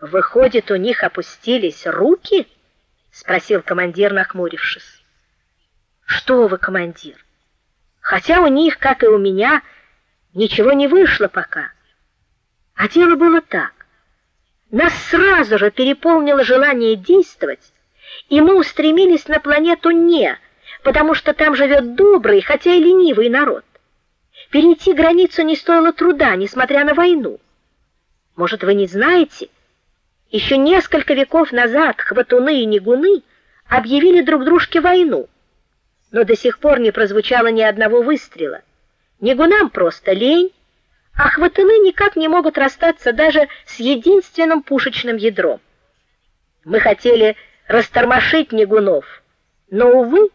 Выходит, у них опустились руки? спросил командир, нахмурившись. Что вы, командир? Хотя у них, как и у меня, ничего не вышло пока. А дело было так: нас сразу же переполнило желание действовать, и мы устремились на планету Не, потому что там живет добрый, хотя и ленивый народ. Перейти границу не стоило труда, несмотря на войну. Может, вы не знаете, еще несколько веков назад хватуны и нигуны объявили друг дружке войну, но до сих пор не прозвучало ни одного выстрела. Нигунам просто лень, а хватуны никак не могут расстаться даже с единственным пушечным ядром. Мы хотели растормошить нигунов, но увы,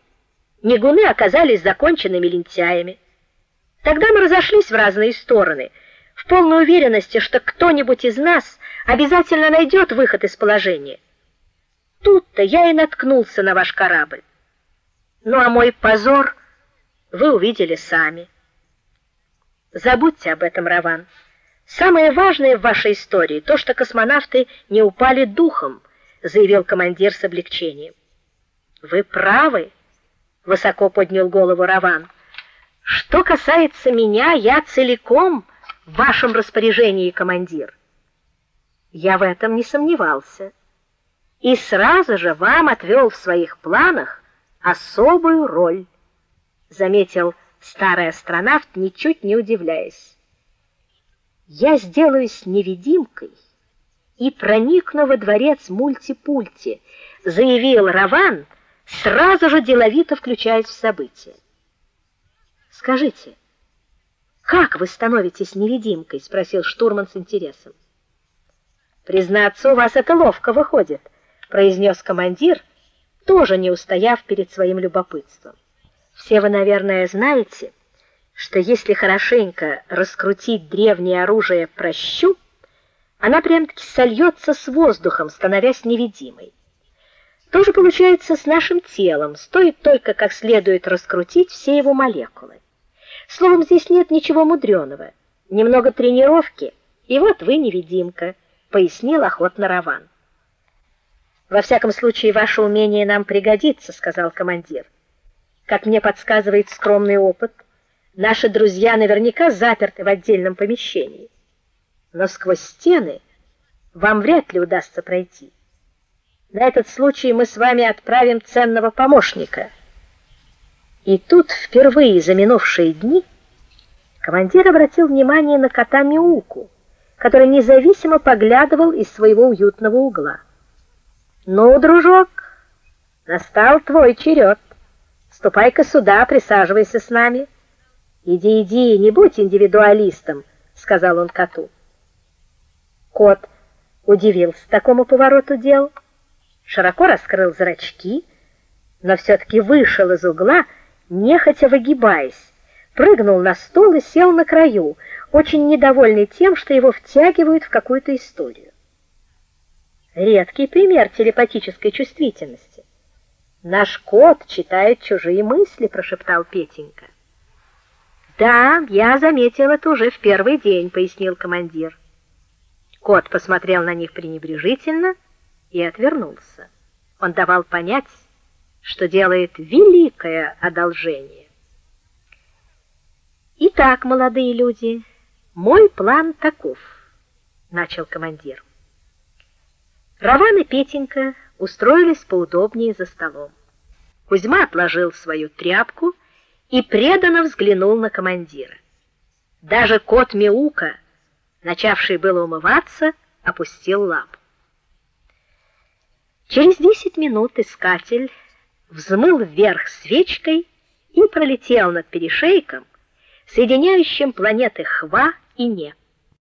нигуны оказались законченными лентяями. Тогда мы разошлись в разные стороны, полной уверенности, что кто-нибудь из нас обязательно найдет выход из положения. Тут-то я и наткнулся на ваш корабль. Ну а мой позор вы увидели сами. Забудьте об этом, Раван. Самое важное в вашей истории то, что космонавты не упали духом, заявил командир с облегчением. Вы правы, высоко поднял голову Раван. Что касается меня, я целиком в вашем распоряжении, командир. Я в этом не сомневался. И сразу же вам отвел в своих планах особую роль, заметил старый астронавт, ничуть не удивляясь. Я сделаюсь невидимкой и проникну во дворец Мультипульти, заявил Раван, сразу же деловито включаясь в события. Скажите, как вы становитесь невидимкой, спросил штурман с интересом. Признаться, у вас это ловко выходит, произнес командир, тоже не устояв перед своим любопытством. Все вы, наверное, знаете, что если хорошенько раскрутить древнее оружие прощу, она прям-таки сольется с воздухом, становясь невидимой. То же получается с нашим телом, стоит только как следует раскрутить все его молекулы. Словом, здесь нет ничего мудреного. Немного тренировки, и вот вы невидимка, пояснил охотно Раван. Во всяком случае, ваше умение нам пригодится, сказал командир. Как мне подсказывает скромный опыт, наши друзья наверняка заперты в отдельном помещении. Но сквозь стены вам вряд ли удастся пройти. На этот случай мы с вами отправим ценного помощника. И тут впервые за минувшие дни командир обратил внимание на кота Миуку, который независимо поглядывал из своего уютного угла. "Ну, дружок, настал твой черед. Ступай-ка сюда, присаживайся с нами. Иди, иди, не будь индивидуалистом", сказал он коту. Кот удивился такому повороту дел, широко раскрыл зрачки, но все таки вышел из угла нехотя выгибаясь, прыгнул на стол и сел на краю, очень недовольный тем, что его втягивают в какую-то историю. Редкий пример телепатической чувствительности. Наш кот читает чужие мысли, прошептал Петенька. Да, я заметил это уже в первый день, пояснил командир. Кот посмотрел на них пренебрежительно и отвернулся. Он давал понять, что делает великое одолжение. Итак, молодые люди, мой план таков, начал командир. Раван и Петенька устроились поудобнее за столом. Кузьма отложил свою тряпку и преданно взглянул на командира. Даже кот Мяука, начавший было умываться, опустил лапу. Через десять минут искатель взмыл вверх свечкой и пролетел над перешейком, соединяющим планеты Хва и Не.